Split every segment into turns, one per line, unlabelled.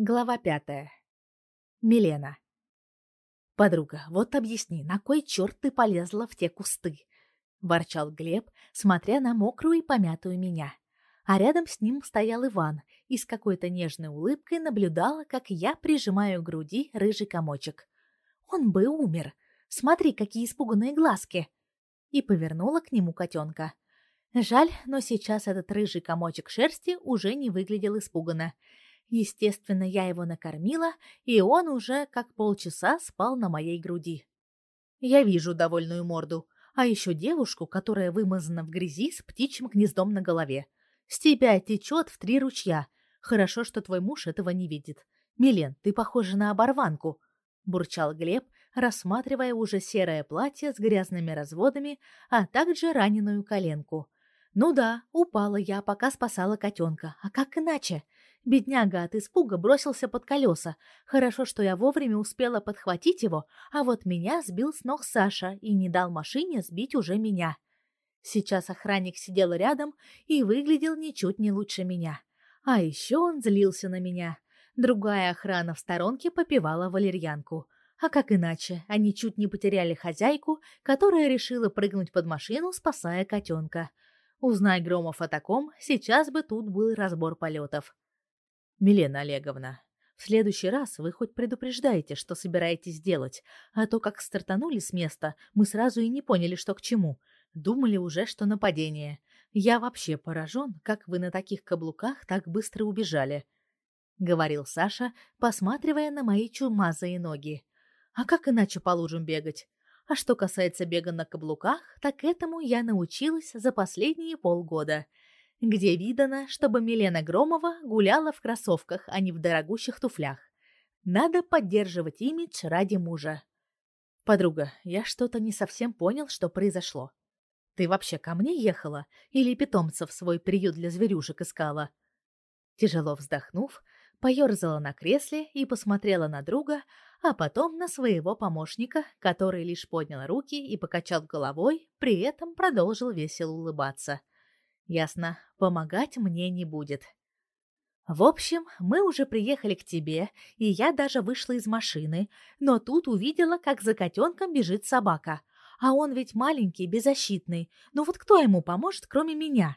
Глава пятая. Милена. «Подруга, вот объясни, на кой черт ты полезла в те кусты?» — ворчал Глеб, смотря на мокрую и помятую меня. А рядом с ним стоял Иван и с какой-то нежной улыбкой наблюдала, как я прижимаю к груди рыжий комочек. «Он бы умер! Смотри, какие испуганные глазки!» И повернула к нему котенка. Жаль, но сейчас этот рыжий комочек шерсти уже не выглядел испуганно. Естественно, я его накормила, и он уже как полчаса спал на моей груди. Я вижу довольную морду, а еще девушку, которая вымазана в грязи с птичьим гнездом на голове. С тебя течет в три ручья. Хорошо, что твой муж этого не видит. Милен, ты похожа на оборванку, бурчал Глеб, рассматривая уже серое платье с грязными разводами, а также раненую коленку. Ну да, упала я, пока спасала котенка. А как иначе? Бедняга от испуга бросился под колеса. Хорошо, что я вовремя успела подхватить его, а вот меня сбил с ног Саша и не дал машине сбить уже меня. Сейчас охранник сидел рядом и выглядел ничуть не лучше меня. А еще он злился на меня. Другая охрана в сторонке попивала валерьянку. А как иначе, они чуть не потеряли хозяйку, которая решила прыгнуть под машину, спасая котенка. Узнай Громов о таком, сейчас бы тут был разбор полетов. Милена Олеговна, в следующий раз вы хоть предупреждаете, что собираетесь делать, а то как стартанули с места, мы сразу и не поняли, что к чему. Думали уже, что нападение. Я вообще поражен, как вы на таких каблуках так быстро убежали, говорил Саша, посматривая на мои чумазые ноги. А как иначе по лужам бегать? А что касается бега на каблуках, так этому я научилась за последние полгода — где видано, чтобы Милена Громова гуляла в кроссовках, а не в дорогущих туфлях. Надо поддерживать имидж ради мужа. Подруга, я что-то не совсем понял, что произошло. Ты вообще ко мне ехала или питомцев свой приют для зверюшек искала? Тяжело вздохнув, поерзала на кресле и посмотрела на друга, а потом на своего помощника, который лишь поднял руки и покачал головой, при этом продолжил весело улыбаться. Ясно, помогать мне не будет. В общем, мы уже приехали к тебе, и я даже вышла из машины, но тут увидела, как за котенком бежит собака. А он ведь маленький, беззащитный. Ну вот кто ему поможет, кроме меня?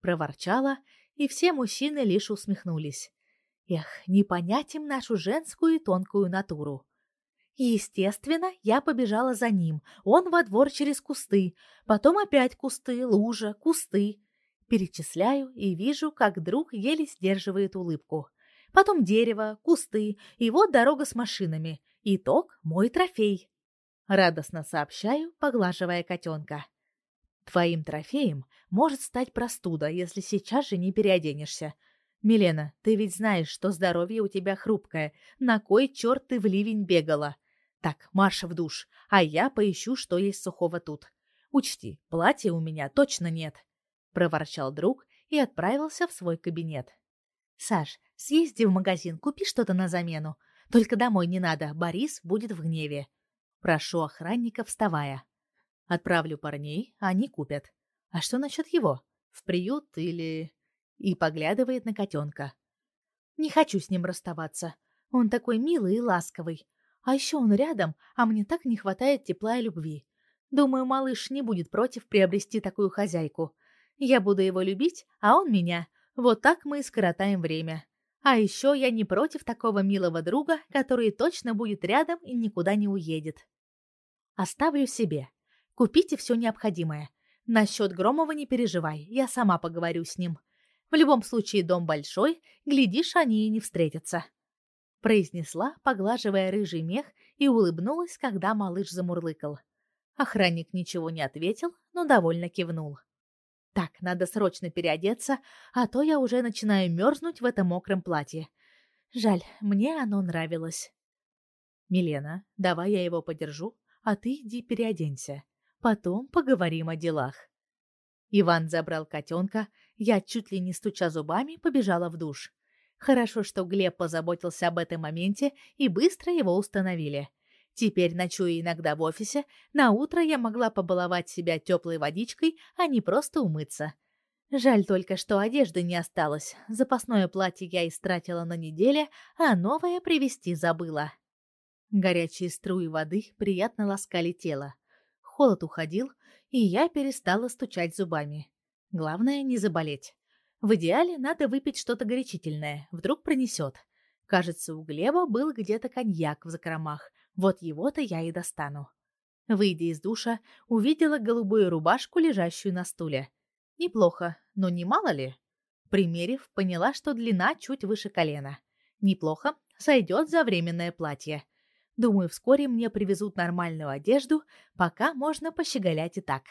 Проворчала, и все мужчины лишь усмехнулись. Эх, не понять им нашу женскую и тонкую натуру. Естественно, я побежала за ним. Он во двор через кусты, потом опять кусты, лужа, кусты. Перечисляю и вижу, как друг еле сдерживает улыбку. Потом дерево, кусты, и вот дорога с машинами. Итог – мой трофей. Радостно сообщаю, поглаживая котенка. Твоим трофеем может стать простуда, если сейчас же не переоденешься. Милена, ты ведь знаешь, что здоровье у тебя хрупкое. На кой черт ты в ливень бегала? Так, марш в душ, а я поищу, что есть сухого тут. Учти, платья у меня точно нет проворчал друг и отправился в свой кабинет. Саш, съезди в магазин, купи что-то на замену. Только домой не надо, Борис будет в гневе. Прошу охранника, вставая. Отправлю парней, они купят. А что насчет его? В приют или... И поглядывает на котенка. Не хочу с ним расставаться. Он такой милый и ласковый. А еще он рядом, а мне так не хватает тепла и любви. Думаю, малыш не будет против приобрести такую хозяйку. Я буду его любить, а он меня. Вот так мы и скоротаем время. А еще я не против такого милого друга, который точно будет рядом и никуда не уедет. Оставлю себе. Купите все необходимое. Насчет Громова не переживай, я сама поговорю с ним. В любом случае дом большой, глядишь, они и не встретятся. Произнесла, поглаживая рыжий мех, и улыбнулась, когда малыш замурлыкал. Охранник ничего не ответил, но довольно кивнул. Так, надо срочно переодеться, а то я уже начинаю мерзнуть в этом мокром платье. Жаль, мне оно нравилось. Милена, давай я его подержу, а ты иди переоденься. Потом поговорим о делах. Иван забрал котенка, я чуть ли не стуча зубами побежала в душ. Хорошо, что Глеб позаботился об этом моменте и быстро его установили. Теперь, ночуя иногда в офисе, на утро я могла побаловать себя теплой водичкой, а не просто умыться. Жаль только, что одежды не осталось. Запасное платье я истратила на неделе, а новое привезти забыла. Горячие струи воды приятно ласкали тело. Холод уходил, и я перестала стучать зубами. Главное не заболеть. В идеале надо выпить что-то горячительное, вдруг пронесет. Кажется, у Глеба был где-то коньяк в закромах. Вот его-то я и достану. Выйдя из душа, увидела голубую рубашку, лежащую на стуле. Неплохо, но не мало ли. Примерив, поняла, что длина чуть выше колена. Неплохо, сойдет за временное платье. Думаю, вскоре мне привезут нормальную одежду, пока можно пощеголять и так.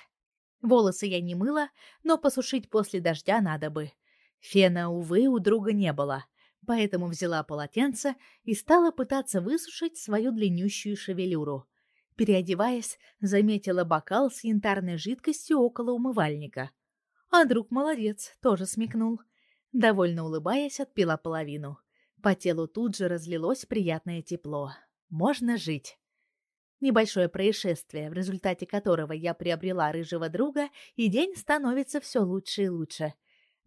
Волосы я не мыла, но посушить после дождя надо бы. Фена, увы, у друга не было, поэтому взяла полотенце и стала пытаться высушить свою длиннющую шевелюру. Переодеваясь, заметила бокал с янтарной жидкостью около умывальника. А друг молодец, тоже смекнул. Довольно улыбаясь, отпила половину. По телу тут же разлилось приятное тепло. Можно жить. Небольшое происшествие, в результате которого я приобрела рыжего друга, и день становится все лучше и лучше.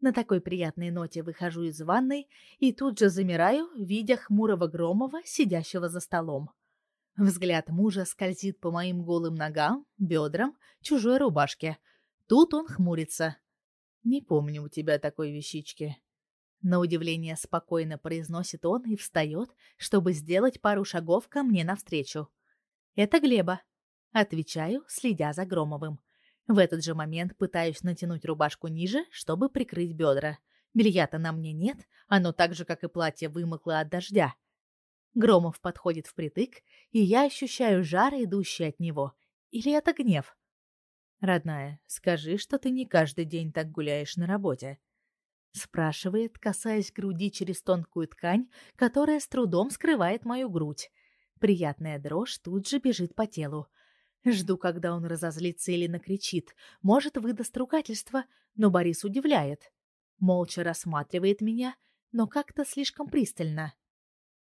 На такой приятной ноте выхожу из ванной и тут же замираю, видя хмурого Громова, сидящего за столом. Взгляд мужа скользит по моим голым ногам, бедрам, чужой рубашке. Тут он хмурится. «Не помню у тебя такой вещички». На удивление спокойно произносит он и встает, чтобы сделать пару шагов ко мне навстречу. «Это Глеба», — отвечаю, следя за Громовым. В этот же момент пытаюсь натянуть рубашку ниже, чтобы прикрыть бедра. Белья-то на мне нет, оно так же, как и платье, вымокло от дождя. Громов подходит впритык, и я ощущаю жар, идущий от него. Или это гнев? «Родная, скажи, что ты не каждый день так гуляешь на работе», — спрашивает, касаясь груди через тонкую ткань, которая с трудом скрывает мою грудь. Приятная дрожь тут же бежит по телу. Жду, когда он разозлится или накричит. Может, выдаст ругательство, но Борис удивляет. Молча рассматривает меня, но как-то слишком пристально.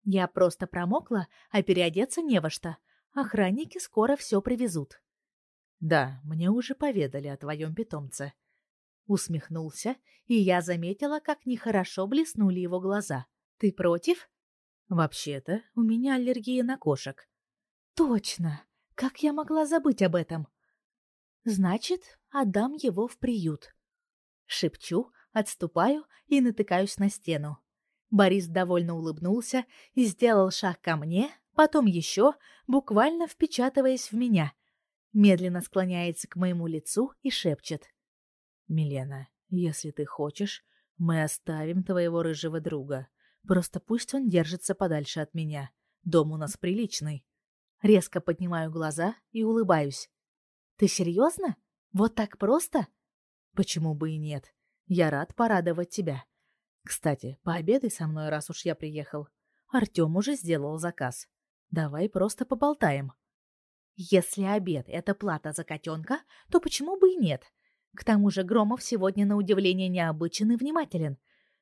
Я просто промокла, а переодеться не во что. Охранники скоро все привезут. Да, мне уже поведали о твоем питомце. Усмехнулся, и я заметила, как нехорошо блеснули его глаза. Ты против? Вообще-то, у меня аллергия на кошек. Точно. Как я могла забыть об этом? Значит, отдам его в приют. Шепчу, отступаю и натыкаюсь на стену. Борис довольно улыбнулся и сделал шаг ко мне, потом еще, буквально впечатываясь в меня. Медленно склоняется к моему лицу и шепчет. «Милена, если ты хочешь, мы оставим твоего рыжего друга. Просто пусть он держится подальше от меня. Дом у нас приличный». Резко поднимаю глаза и улыбаюсь. «Ты серьезно? Вот так просто?» «Почему бы и нет? Я рад порадовать тебя. Кстати, пообедай со мной, раз уж я приехал. Артем уже сделал заказ. Давай просто поболтаем. Если обед — это плата за котенка, то почему бы и нет? К тому же Громов сегодня на удивление необычен и внимателен.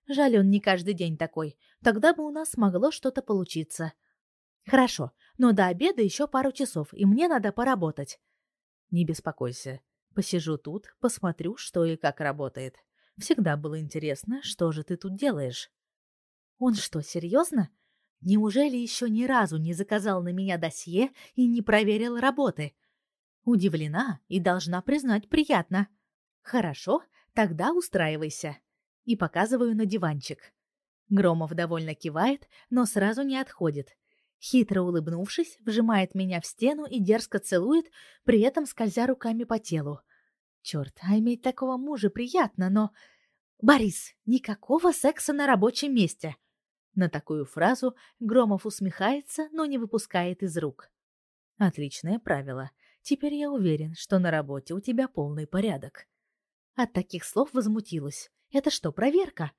Жаль, он не каждый день такой. Тогда бы у нас могло что-то получиться. Хорошо, но до обеда еще пару часов, и мне надо поработать. Не беспокойся. Посижу тут, посмотрю, что и как работает. Всегда было интересно, что же ты тут делаешь. Он что, серьезно? Неужели еще ни разу не заказал на меня досье и не проверил работы? Удивлена и должна признать приятно. Хорошо, тогда устраивайся. И показываю на диванчик. Громов довольно кивает, но сразу не отходит. Хитро улыбнувшись, вжимает меня в стену и дерзко целует, при этом скользя руками по телу. Черт, а иметь такого мужа приятно, но... Борис, никакого секса на рабочем месте. На такую фразу Громов усмехается, но не выпускает из рук. Отличное правило. Теперь я уверен, что на работе у тебя полный порядок. От таких слов возмутилась. Это что, проверка?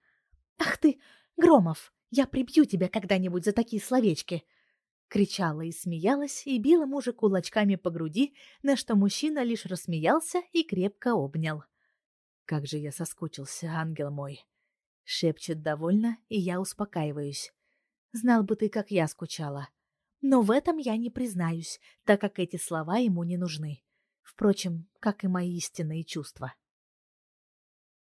Ах ты, Громов, я прибью тебя когда-нибудь за такие словечки. Кричала и смеялась, и била мужа кулачками по груди, на что мужчина лишь рассмеялся и крепко обнял. «Как же я соскучился, ангел мой!» Шепчет довольно, и я успокаиваюсь. «Знал бы ты, как я скучала!» Но в этом я не признаюсь, так как эти слова ему не нужны. Впрочем, как и мои истинные чувства.